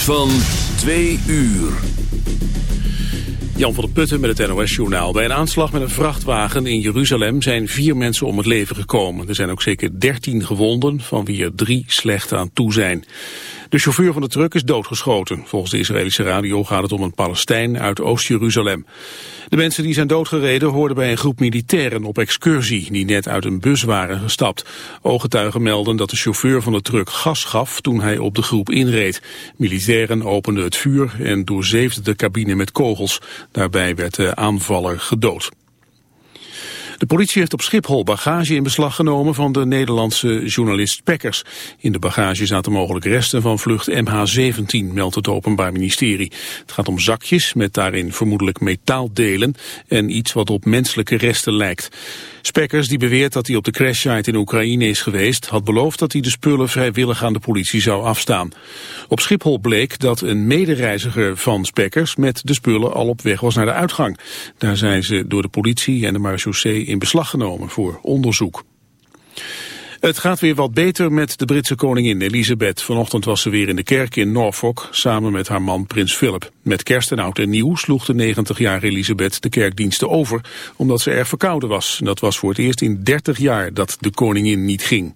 van 2 uur. Jan van der Putten met het NOS-journaal. Bij een aanslag met een vrachtwagen in Jeruzalem zijn vier mensen om het leven gekomen. Er zijn ook zeker dertien gewonden, van wie er drie slecht aan toe zijn. De chauffeur van de truck is doodgeschoten. Volgens de Israëlische radio gaat het om een Palestijn uit Oost-Jeruzalem. De mensen die zijn doodgereden hoorden bij een groep militairen op excursie... die net uit een bus waren gestapt. Ooggetuigen melden dat de chauffeur van de truck gas gaf toen hij op de groep inreed. Militairen openden het vuur en doorzeefden de cabine met kogels. Daarbij werd de aanvaller gedood. De politie heeft op Schiphol bagage in beslag genomen van de Nederlandse journalist Pekkers. In de bagage zaten mogelijk resten van vlucht MH17, meldt het Openbaar Ministerie. Het gaat om zakjes met daarin vermoedelijk metaaldelen en iets wat op menselijke resten lijkt. Spekkers, die beweert dat hij op de crashsite in Oekraïne is geweest, had beloofd dat hij de spullen vrijwillig aan de politie zou afstaan. Op Schiphol bleek dat een medereiziger van Spekkers met de spullen al op weg was naar de uitgang. Daar zijn ze door de politie en de marechaussee in beslag genomen voor onderzoek. Het gaat weer wat beter met de Britse koningin Elisabeth. Vanochtend was ze weer in de kerk in Norfolk samen met haar man prins Philip. Met kerst en oud en nieuw sloeg de 90-jarige Elisabeth de kerkdiensten over... omdat ze erg verkouden was. Dat was voor het eerst in 30 jaar dat de koningin niet ging.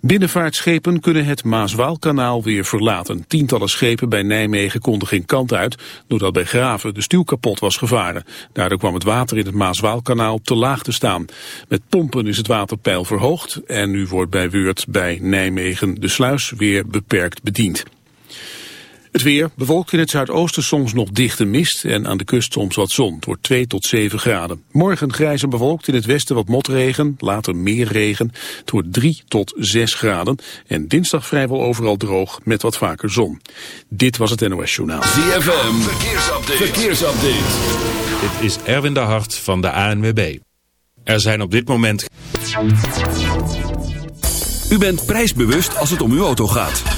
Binnenvaartschepen kunnen het Maaswaalkanaal weer verlaten. Tientallen schepen bij Nijmegen konden geen kant uit... doordat bij Graven de stuw kapot was gevaren. Daardoor kwam het water in het Maaswaalkanaal te laag te staan. Met pompen is het waterpeil verhoogd... en nu wordt bij Weurt bij Nijmegen de sluis weer beperkt bediend. Het weer bewolkt in het zuidoosten soms nog dichte mist en aan de kust soms wat zon. Het wordt 2 tot 7 graden. Morgen grijs en bewolkt in het westen wat motregen, later meer regen. Het wordt 3 tot 6 graden en dinsdag vrijwel overal droog met wat vaker zon. Dit was het NOS Journaal. ZFM, verkeersupdate. verkeersupdate. Dit is Erwin de Hart van de ANWB. Er zijn op dit moment... U bent prijsbewust als het om uw auto gaat.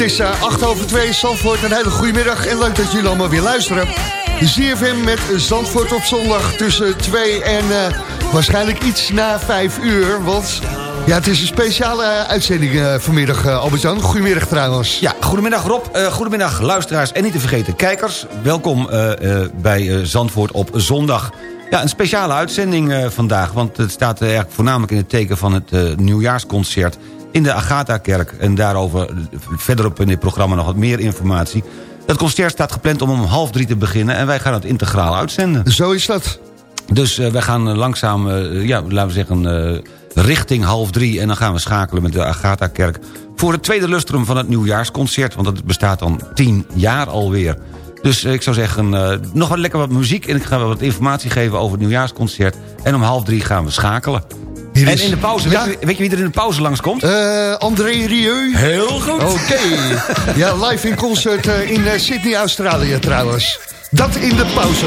Is uh, eh, 8 over 2, Zandvoort. Een hele goede middag en leuk dat jullie allemaal weer luisteren. ZFM met Zandvoort op zondag tussen 2 en uh, waarschijnlijk iets na 5 uur. Want ja, het is een speciale uitzending uh, vanmiddag, Albert-Jan. Goedemiddag trouwens. Ja, goedemiddag Rob. goedemiddag luisteraars en niet te vergeten kijkers. Welkom bij Zandvoort op zondag. Ja, een speciale uitzending vandaag, want het staat eigenlijk voornamelijk in het teken van het nieuwjaarsconcert in de Agatha-kerk. En daarover verderop in dit programma nog wat meer informatie. Het concert staat gepland om om half drie te beginnen... en wij gaan het integraal uitzenden. Zo is dat. Dus wij gaan langzaam, ja, laten we zeggen, richting half drie... en dan gaan we schakelen met de Agatha-kerk... voor het tweede lustrum van het nieuwjaarsconcert... want het bestaat dan tien jaar alweer. Dus ik zou zeggen, nog wat lekker wat muziek... en ik ga wat informatie geven over het nieuwjaarsconcert... en om half drie gaan we schakelen. En in de pauze, weet, je, weet, je, wie er in de pauze langskomt? Uh, André Rieu. Heel goed. Oké. ja, live in concert uh, in uh, Sydney, Australië trouwens. Dat in de pauze.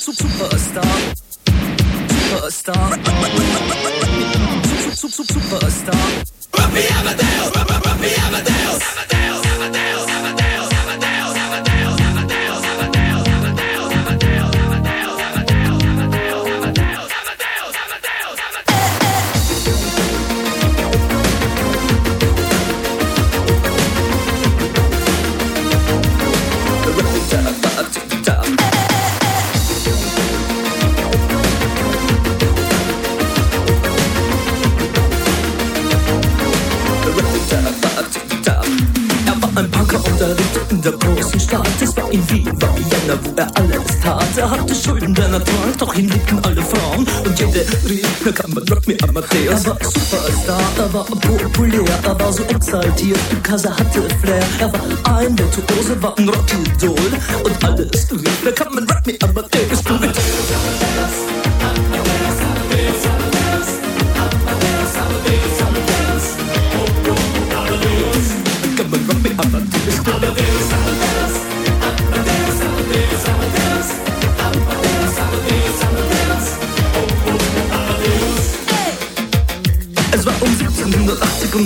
Superstar. superstar. Super, superstar. Er hatte Schulden, denn er doch ihn liebten alle Frauen. Und jede rief, na kann man Rock me Amadeus. Er war Superstar, er war populär, er war so exaltiert, because er hatte Flair. Er war ein Virtuose, war ein Rockidol. Und alles rief, na kann man Rock me Amadeus. Du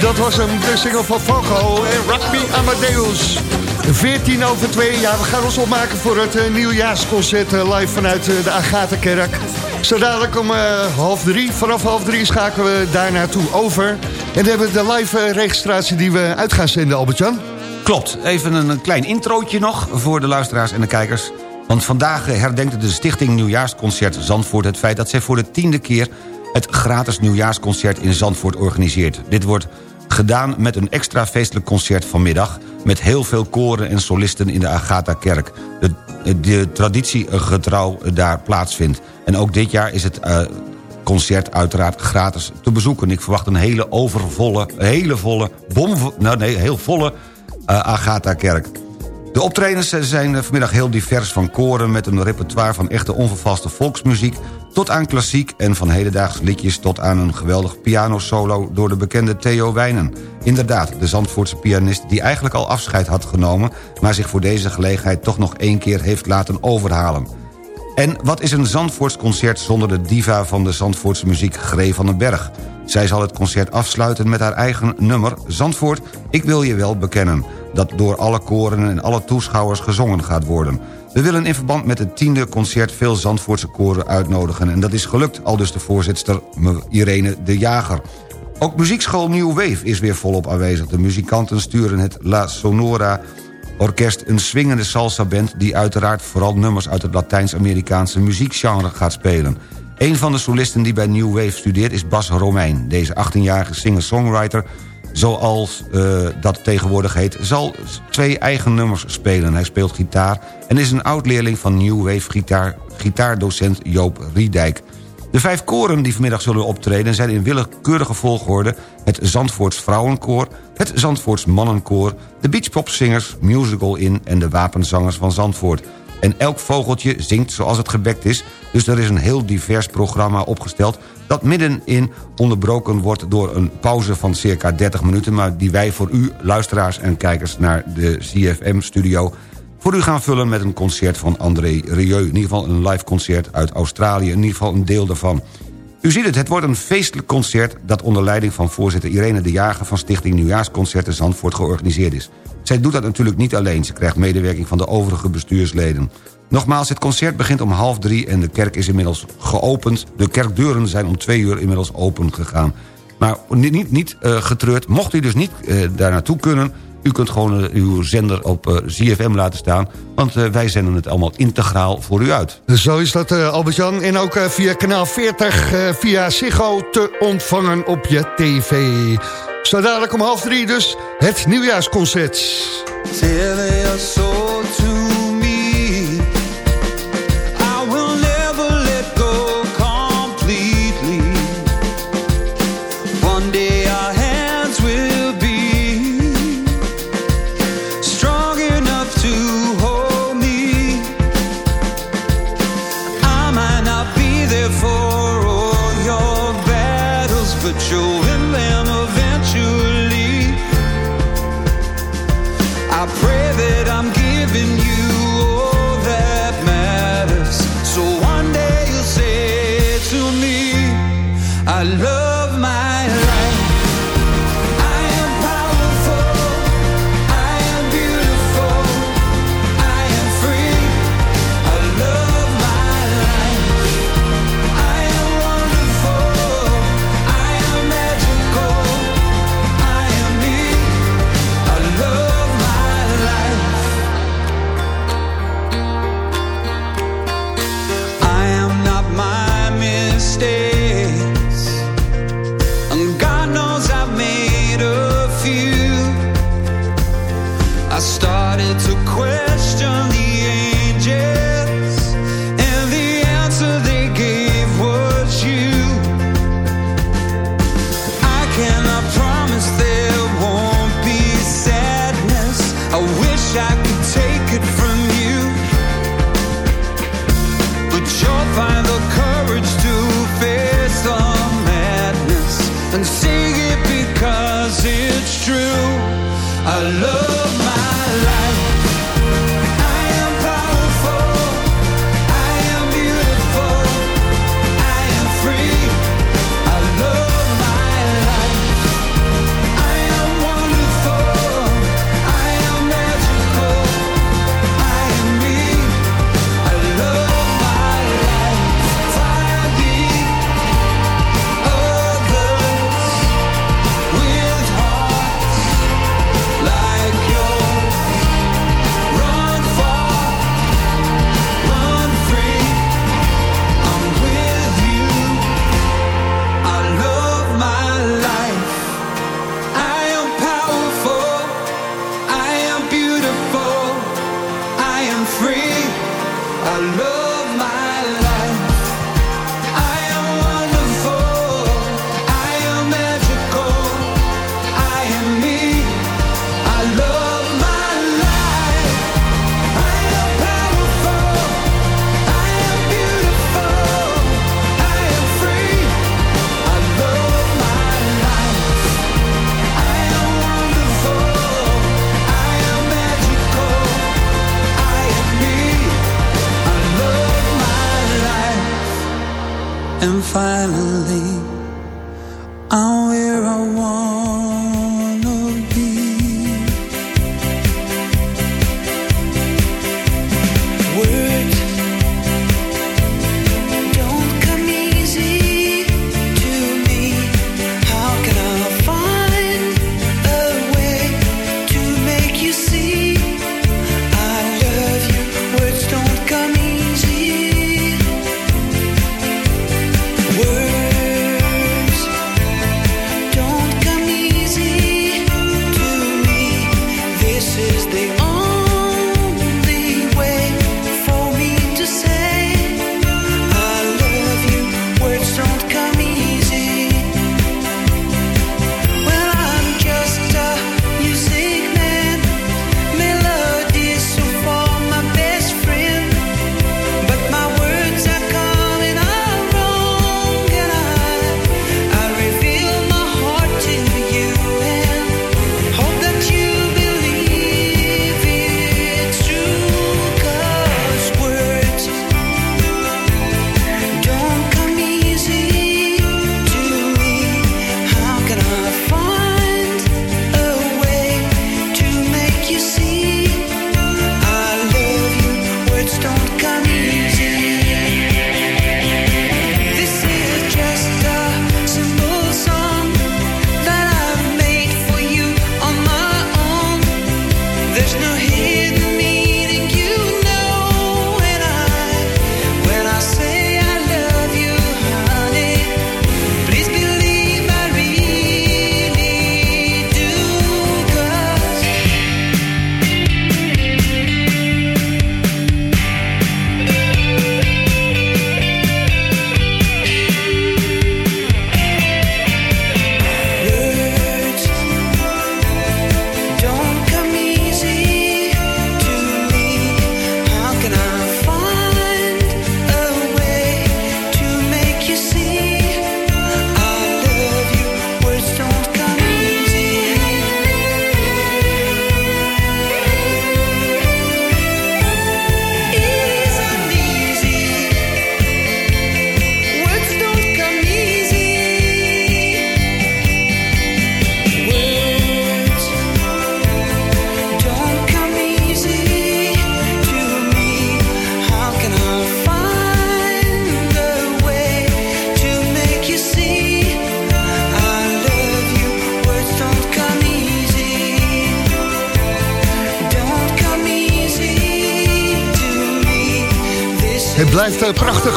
dat was hem, de van Fogo en Me Amadeus. 14 over 2, ja, we gaan ons opmaken voor het uh, nieuwjaarsconcert uh, live vanuit uh, de Agatha-kerk. Zo dadelijk om half drie, vanaf half drie schakelen we daar naartoe over. En dan hebben we de live registratie die we uit gaan zenden, Albert-Jan. Klopt, even een klein introotje nog voor de luisteraars en de kijkers. Want vandaag herdenkt de Stichting Nieuwjaarsconcert Zandvoort... het feit dat zij voor de tiende keer het gratis nieuwjaarsconcert in Zandvoort organiseert. Dit wordt gedaan met een extra feestelijk concert vanmiddag... met heel veel koren en solisten in de Agatha-kerk. De, de traditie getrouw daar plaatsvindt. En ook dit jaar is het uh, concert uiteraard gratis te bezoeken. Ik verwacht een hele overvolle, hele volle, bom, nou nee, heel volle uh, Agatha-kerk. De optredens zijn vanmiddag heel divers van koren... met een repertoire van echte onvervaste volksmuziek... tot aan klassiek en van hedendaags liedjes... tot aan een geweldig pianosolo door de bekende Theo Wijnen. Inderdaad, de Zandvoortse pianist die eigenlijk al afscheid had genomen... maar zich voor deze gelegenheid toch nog één keer heeft laten overhalen. En wat is een Zandvoorts concert zonder de diva van de Zandvoortse muziek Gree van den Berg? Zij zal het concert afsluiten met haar eigen nummer Zandvoort, ik wil je wel bekennen... dat door alle koren en alle toeschouwers gezongen gaat worden. We willen in verband met het tiende concert veel Zandvoortse koren uitnodigen... en dat is gelukt, al dus de voorzitter Irene de Jager. Ook muziekschool New Wave is weer volop aanwezig. De muzikanten sturen het La Sonora orkest een swingende salsa-band... die uiteraard vooral nummers uit het Latijns-Amerikaanse muziekgenre gaat spelen. Een van de solisten die bij New Wave studeert is Bas Romein. Deze 18-jarige singer-songwriter, zoals uh, dat tegenwoordig heet... zal twee eigen nummers spelen. Hij speelt gitaar en is een oud-leerling van New Wave gitaar, gitaardocent Joop Riedijk. De vijf koren die vanmiddag zullen optreden zijn in willekeurige volgorde... het Zandvoorts Vrouwenkoor, het Zandvoorts Mannenkoor... de Beachpopzingers, Musical In en de Wapenzangers van Zandvoort. En elk vogeltje zingt zoals het gebekt is... dus er is een heel divers programma opgesteld... dat middenin onderbroken wordt door een pauze van circa 30 minuten... maar die wij voor u, luisteraars en kijkers naar de CFM-studio voor u gaan vullen met een concert van André Rieu. In ieder geval een live concert uit Australië. In ieder geval een deel daarvan. U ziet het, het wordt een feestelijk concert... dat onder leiding van voorzitter Irene de Jager... van Stichting Nieuwjaarsconcerten Zandvoort georganiseerd is. Zij doet dat natuurlijk niet alleen. Ze krijgt medewerking van de overige bestuursleden. Nogmaals, het concert begint om half drie... en de kerk is inmiddels geopend. De kerkdeuren zijn om twee uur inmiddels open gegaan. Maar niet, niet, uh, getreurd, mocht u dus niet uh, daar naartoe kunnen... U kunt gewoon uh, uw zender op ZFM laten staan... want uh, wij zenden het allemaal integraal voor u uit. Zo is dat, Albert-Jan. En ook via kanaal 40, via Ziggo te ontvangen op je tv. Zo dadelijk om half drie dus het nieuwjaarsconcert. And finally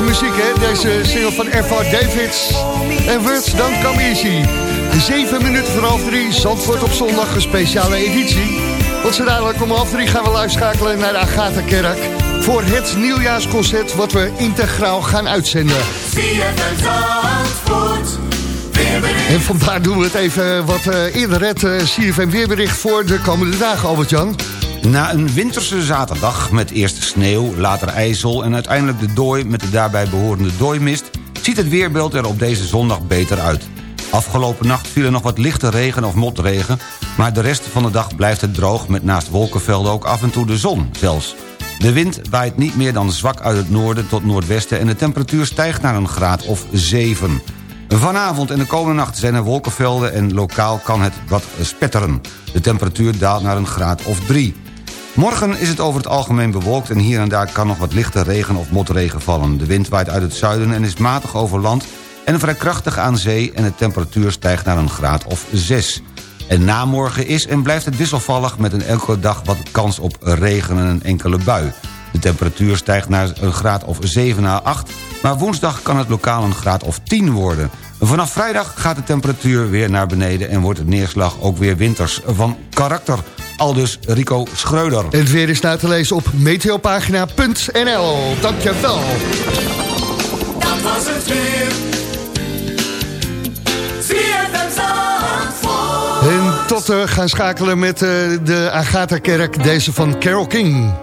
eh, muziek, hè? Deze single van Ervar Davids. En Words Don't Come Easy. Zeven minuten voor half drie, Zandvoort op zondag, een speciale editie. Want zo dadelijk om half drie gaan we live schakelen naar de Agatha-kerk... voor het nieuwjaarsconcert wat we integraal gaan uitzenden. En vandaar doen we het even wat eh, eerder, het uh, CFM weerbericht voor de komende dagen, Albert-Jan. Na een winterse zaterdag met eerst sneeuw, later ijzel... en uiteindelijk de dooi met de daarbij behorende dooimist... ziet het weerbeeld er op deze zondag beter uit. Afgelopen nacht viel er nog wat lichte regen of motregen... maar de rest van de dag blijft het droog... met naast wolkenvelden ook af en toe de zon zelfs. De wind waait niet meer dan zwak uit het noorden tot noordwesten... en de temperatuur stijgt naar een graad of 7. Vanavond en de komende nacht zijn er wolkenvelden... en lokaal kan het wat spetteren. De temperatuur daalt naar een graad of 3. Morgen is het over het algemeen bewolkt... en hier en daar kan nog wat lichte regen of motregen vallen. De wind waait uit het zuiden en is matig over land... en vrij krachtig aan zee en de temperatuur stijgt naar een graad of 6. En namorgen is en blijft het wisselvallig... met een elke dag wat kans op regen en een enkele bui. De temperatuur stijgt naar een graad of 7 à 8... maar woensdag kan het lokaal een graad of 10 worden. Vanaf vrijdag gaat de temperatuur weer naar beneden... en wordt het neerslag ook weer winters van karakter. Aldus Rico Schreuder. Het weer is na te lezen op meteopagina.nl. Dankjewel. Dat was het weer. En tot we gaan schakelen met uh, de Agatha-kerk, deze van Carol King.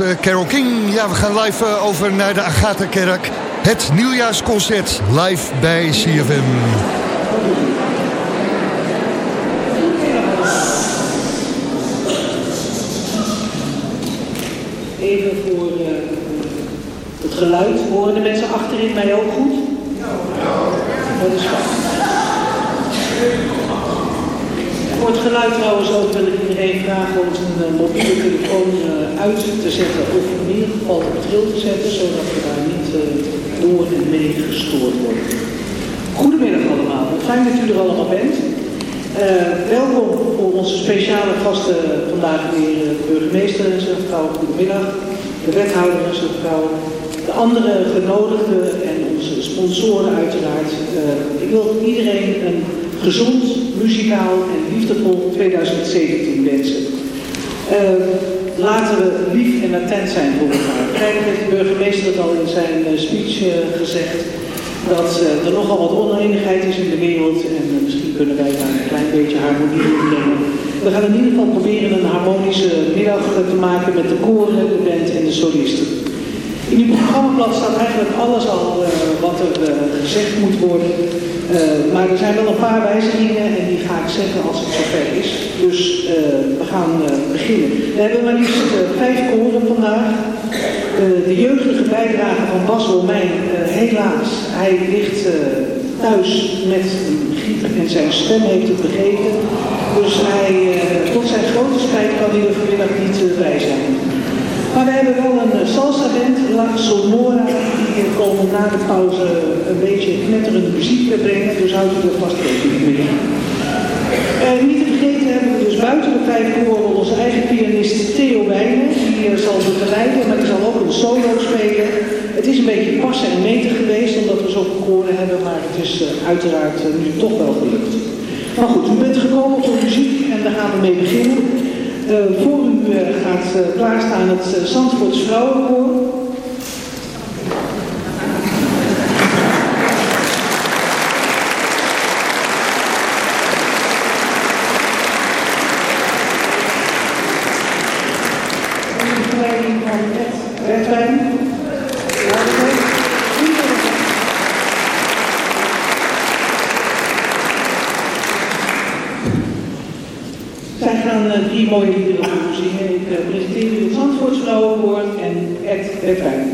Eh, Carol King. Ja, we gaan live eh, over naar de Agatha-kerk. Het nieuwjaarsconcert live bij CFM. Even voor eh, het geluid. Horen de mensen achterin mij ook goed? Dat is fijn. Voor het geluid trouwens ook wil ik iedereen vragen om zijn eh, mobiele telefoon eh, uit te zetten of in ieder geval op tril te zetten, zodat we daar niet eh, door en mee gestoord worden. Goedemiddag allemaal, fijn dat u er allemaal bent. Welkom voor onze speciale gasten vandaag weer de burgemeester en zijn vrouw. Goedemiddag. De wethouder en zijn vrouw. De andere genodigden en onze sponsoren uiteraard. Ik wil iedereen een gezond, muzikaal en liefdevol 2017 wensen. Eh, laten we lief en attent zijn voor elkaar. Kijk, heeft de burgemeester het al in zijn eh, speech eh, gezegd dat eh, er nogal wat oneenigheid is in de wereld en misschien kunnen wij daar een klein beetje harmonie in brengen. We gaan in ieder geval proberen een harmonische middag te maken met de koren, de band en de solisten. In uw programmablad staat eigenlijk alles al wat er gezegd moet worden. Eh, maar er zijn wel een paar wijzigingen en die ga ik zeggen als het zover is. Dus eh, we gaan eh, beginnen. We hebben maar liefst vijf koren vandaag. De jeugdige bijdrage van Bas Romein, helaas, hij ligt thuis met een griep en zijn stem heeft het begrepen. Dus hij, tot zijn grote spijt kan hij er vanmiddag niet bij zijn. Maar we hebben wel een eh, salsa-band, La Sonora, die komen na de pauze een beetje knetterende muziek brengen. Dus houdt u er vast rekening mee. Eh, niet te vergeten hebben we dus buiten de vijf koren onze eigen pianist Theo Wijnen. Die eh, zal begeleiden, maar die zal ook een solo spelen. Het is een beetje passen en meten geweest, omdat we zoveel koren hebben, maar het is uiteraard nu toch wel gelukt. Maar goed, u bent gekomen voor muziek en daar gaan we mee beginnen. Eh, voor u eh, gaat eh, klaarstaan het uh, Zandvoorts Vrouwenkoor. Onder begeleiding van Ed Redwijn. Zij gaan eh, drie mooie liederen voor u zingen. Ik eh, presenteer u het Zandvoorts Vrouwenkoor en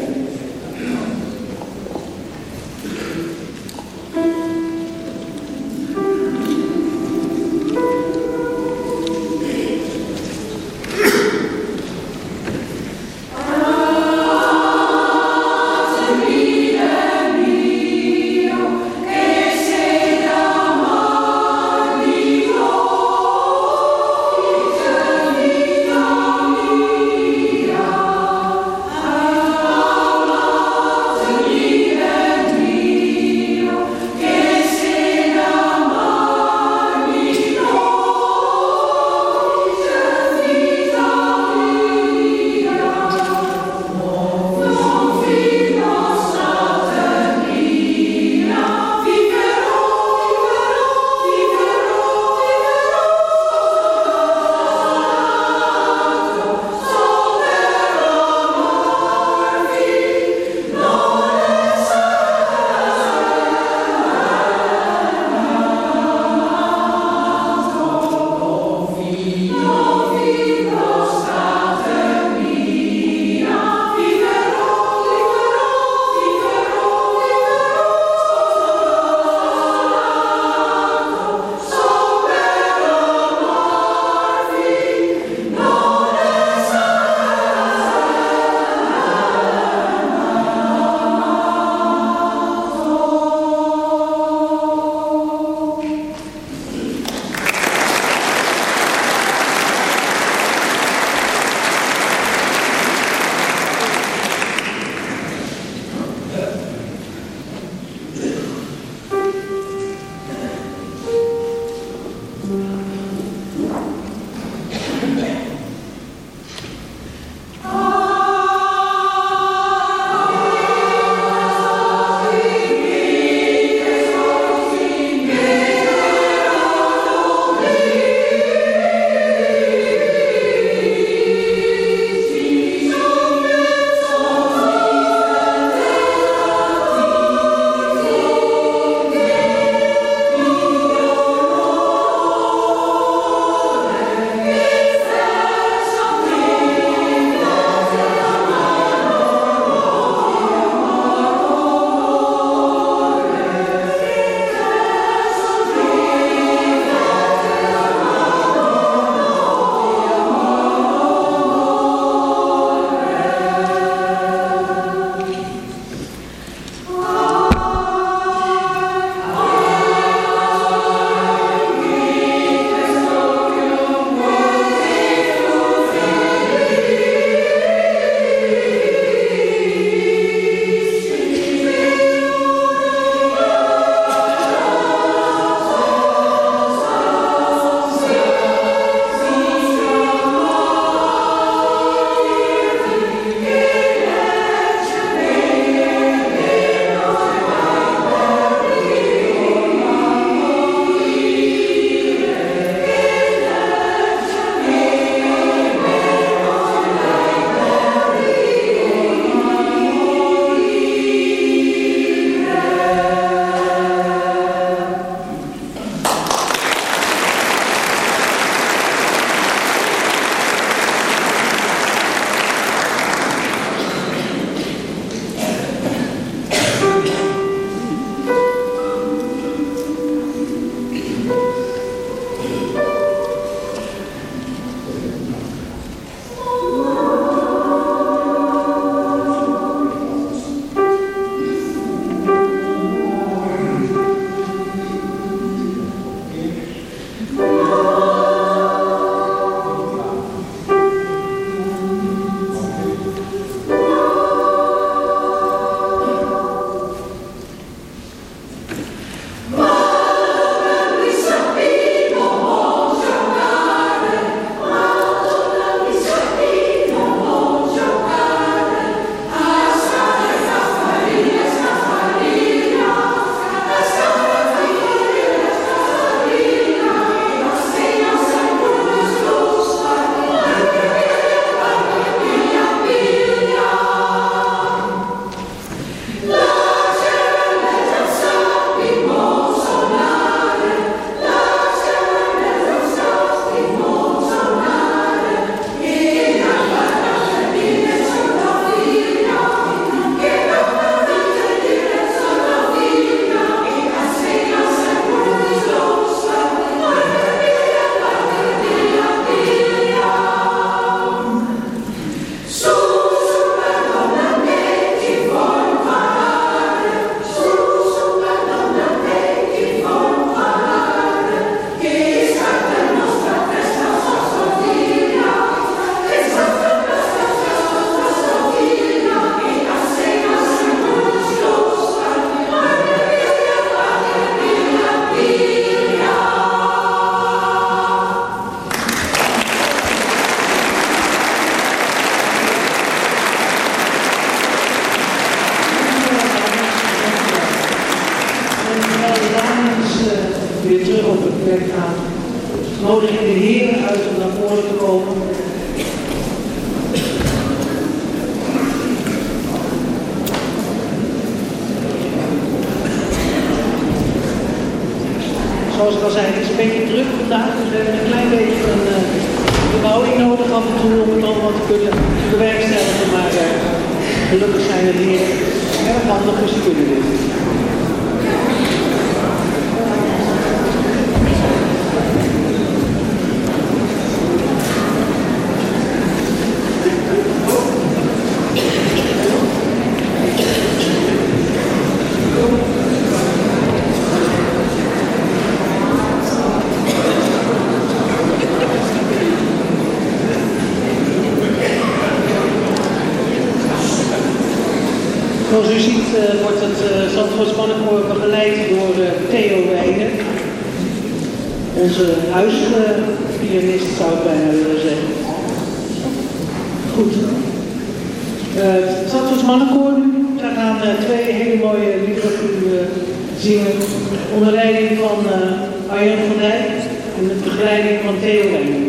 nodig af en toe om het allemaal te kunnen bewerkstelligen. Maar eh, gelukkig zijn de heren erg handig, dus ze kunnen dit. Zoals u ziet eh, wordt het uh, Zandvoorts Mannenkoor begeleid door eh, Theo Wijnen. Onze huispianist zou ik bijna willen zeggen. Goed. Eh, Het Zandvoorts Mannenkoor nu. Daar gaan eh, twee hele mooie liederen eh, zingen. Onder leiding van eh Arjan van Dijk en met begeleiding van Theo.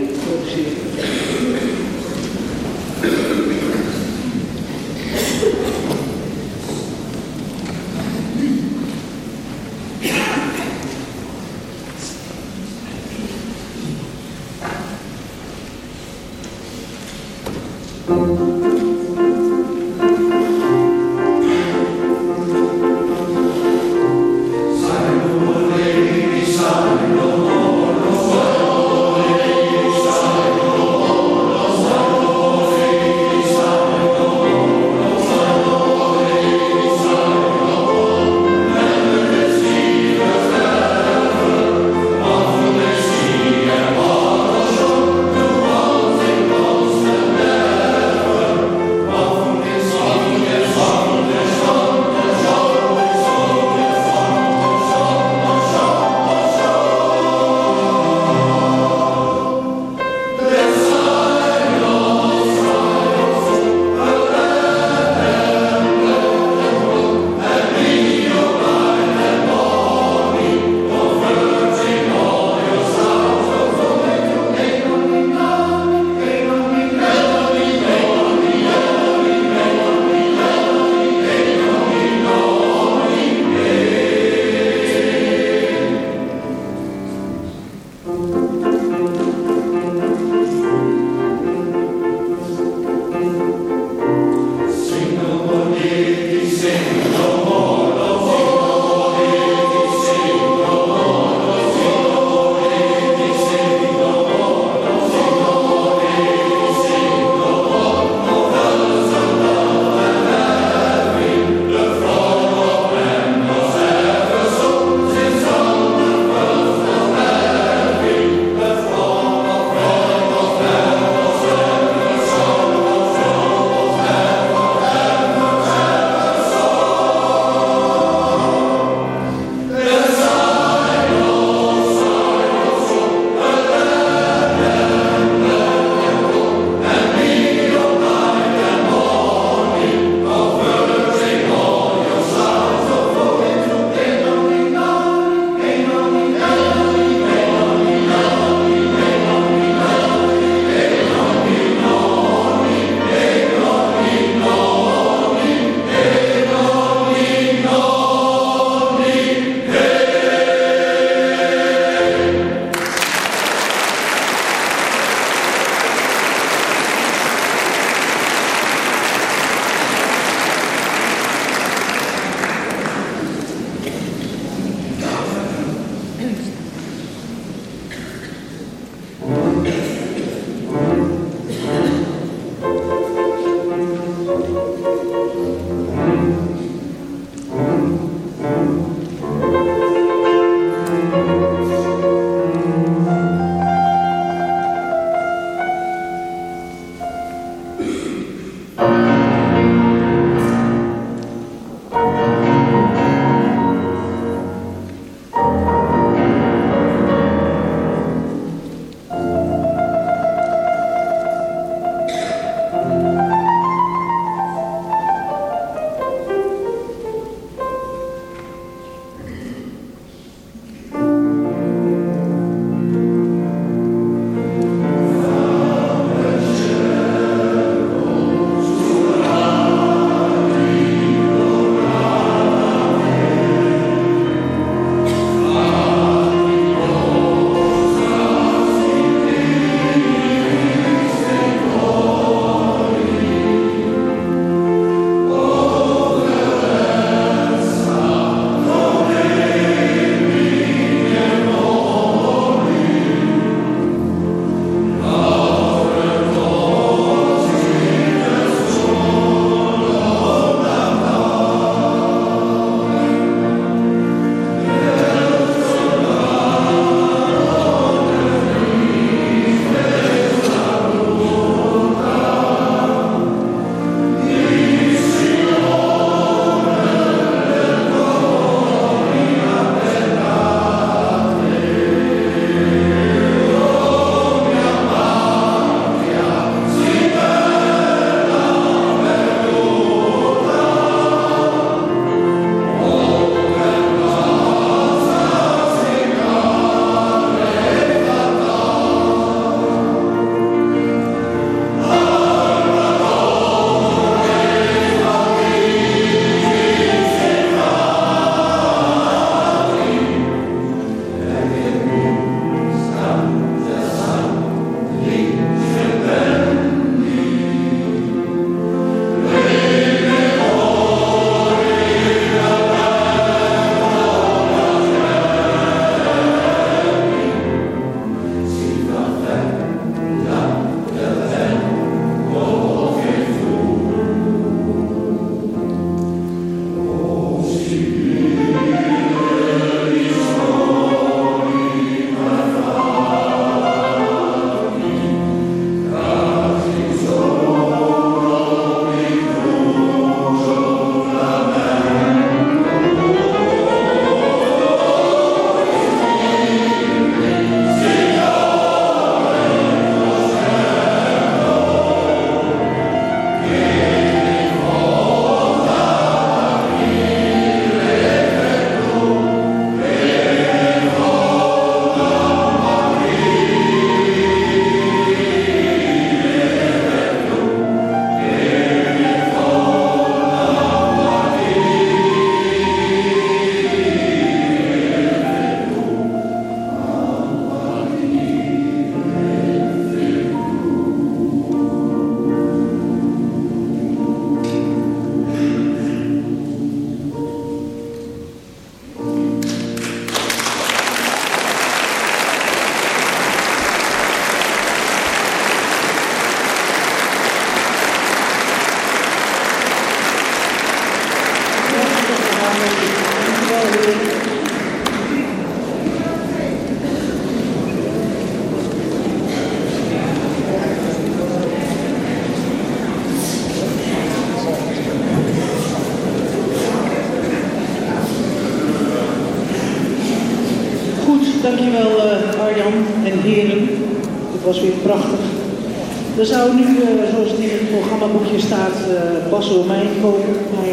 Zou nu, eh, zoals het in het programmaboekje staat, eh Bas Romein komen, maar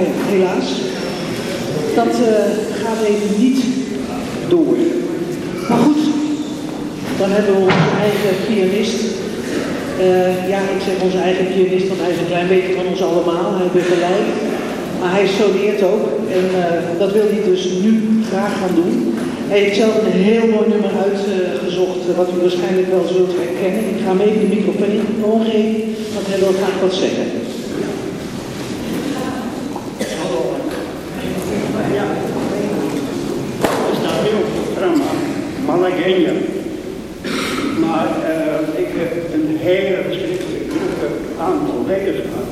eh, helaas. Dat gaat even niet door. Maar goed, dan hebben we onze eigen pianist. Ja, ik zeg onze eigen pianist, want hij is een klein beetje van ons allemaal. Hij begeleidt, maar hij soneert ook. En dat wil hij dus nu graag gaan doen. Hij heeft zelf een heel mooi nummer uitgezocht, eh, wat u waarschijnlijk wel zult herkennen. Ik ga hem even de microfoon geven, want hij wil graag wat zeggen. Malagueña. Maar eh, ik heb een hele verschrikkelijk aantal weken gehad.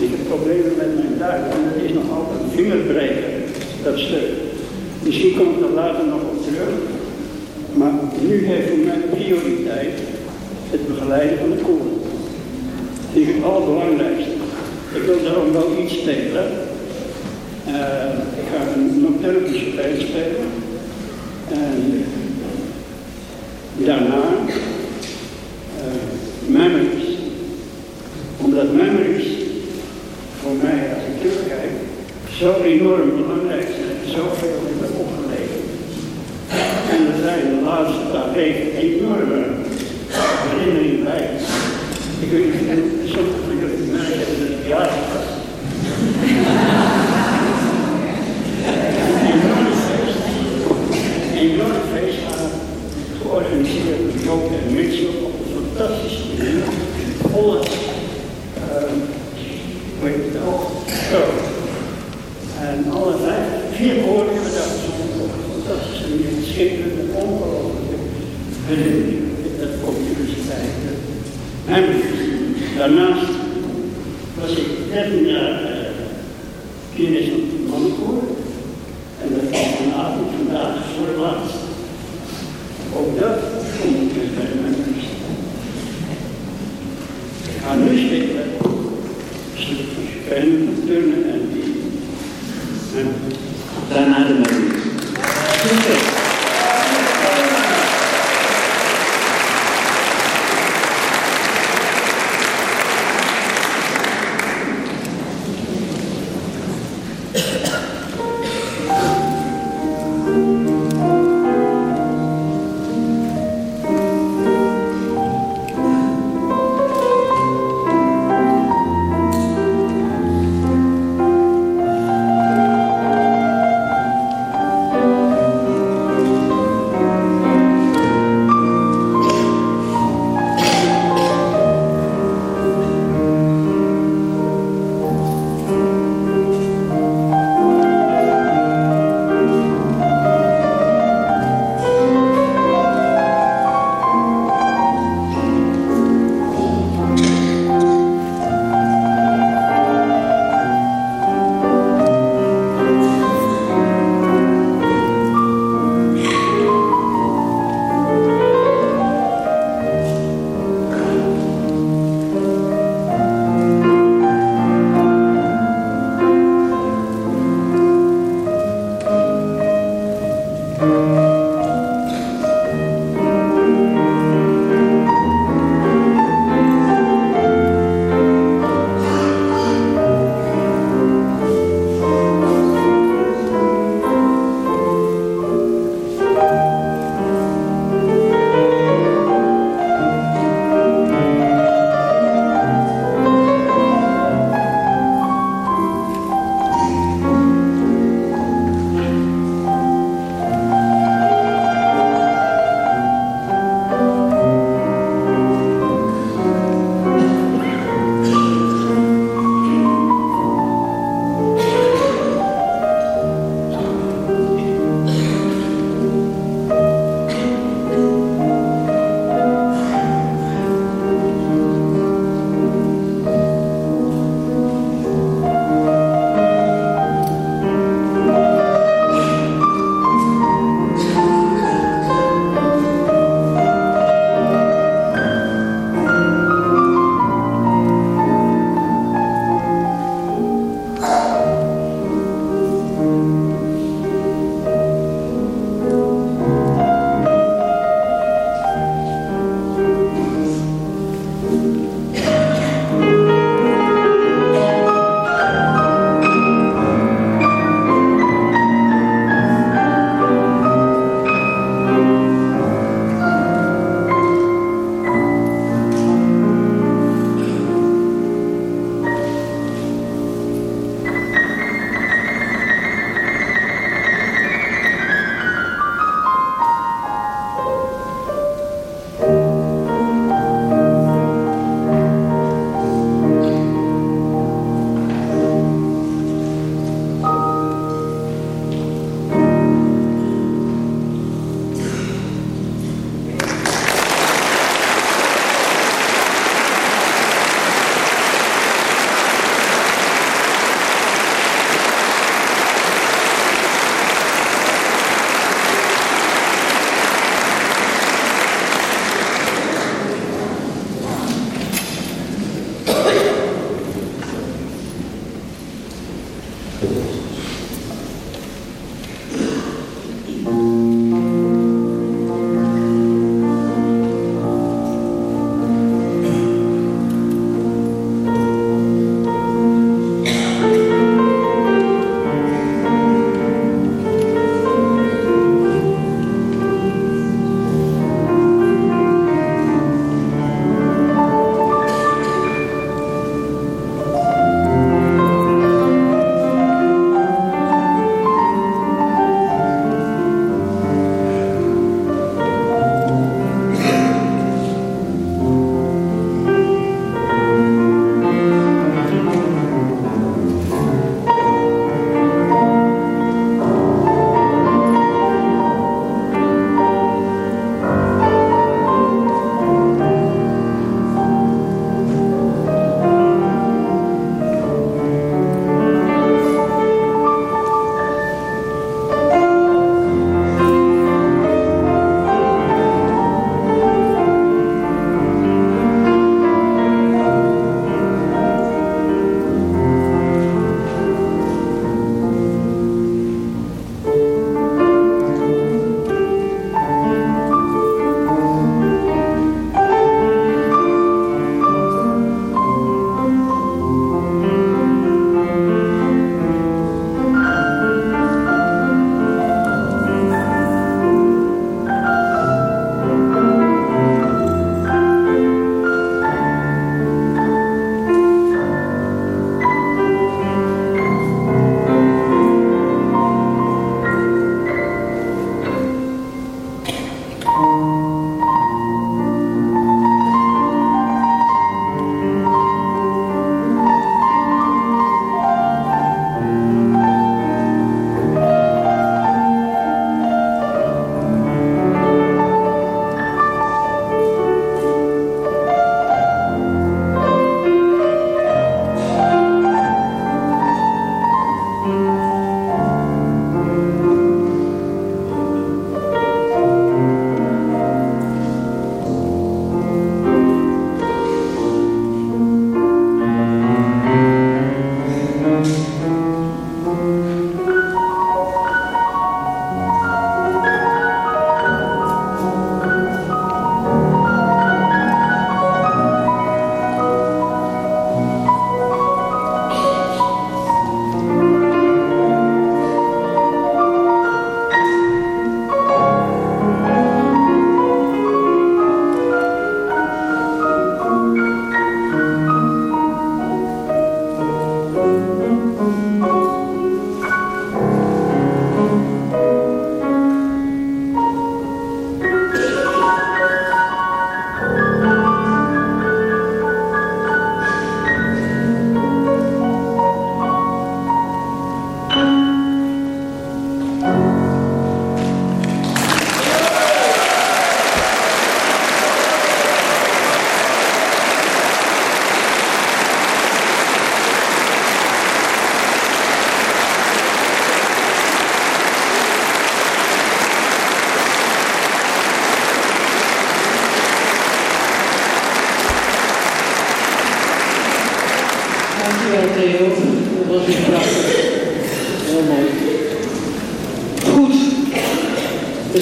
Ik heb problemen met mijn duim en dat is nog altijd vingerbreker, dat stuk. Misschien kom ik er later nog op terug. Maar nu heeft voor mij prioriteit het begeleiden van de koor. Vind ik het allerbelangrijkste. Ik wil daarom wel iets spelen. Eh, ik ga een nocturne Chopin spelen. En daarna eh, Memories. Omdat Memories voor mij, als ik terugkijk, zo enorm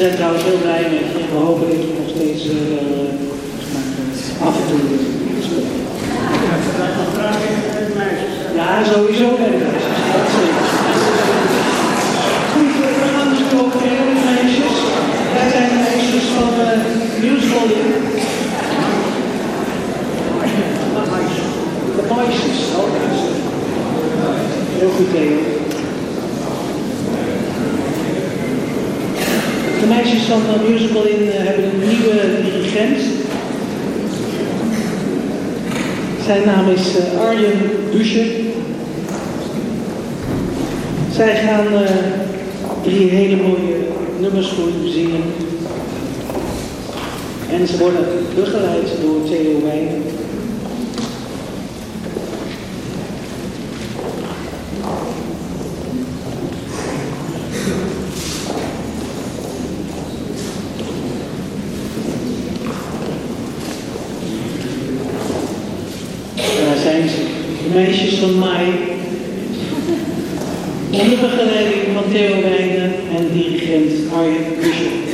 We zijn trouwens heel blij met je en we hopen dat je nog steeds eh, wel eh, af en toe speelt. Ja, sowieso bij de meisjes. Dat zeker. Goed, eh, we gaan dus over de meisjes. Wij zijn de meisjes van uh, musical. De meisjes. Oh, dat is het. Heel goed, Theo. De meisjes van de musical in uh, hebben een nieuwe dirigent. Zijn naam is uh, Arjen Busche. Zij gaan uh, drie hele mooie nummers voor u zingen. En ze worden begeleid door Theo Wijn. Daar zijn ze, de meisjes van Mai. Onder begeleiding van Theo Wijnen en dirigent Arjen Buscher.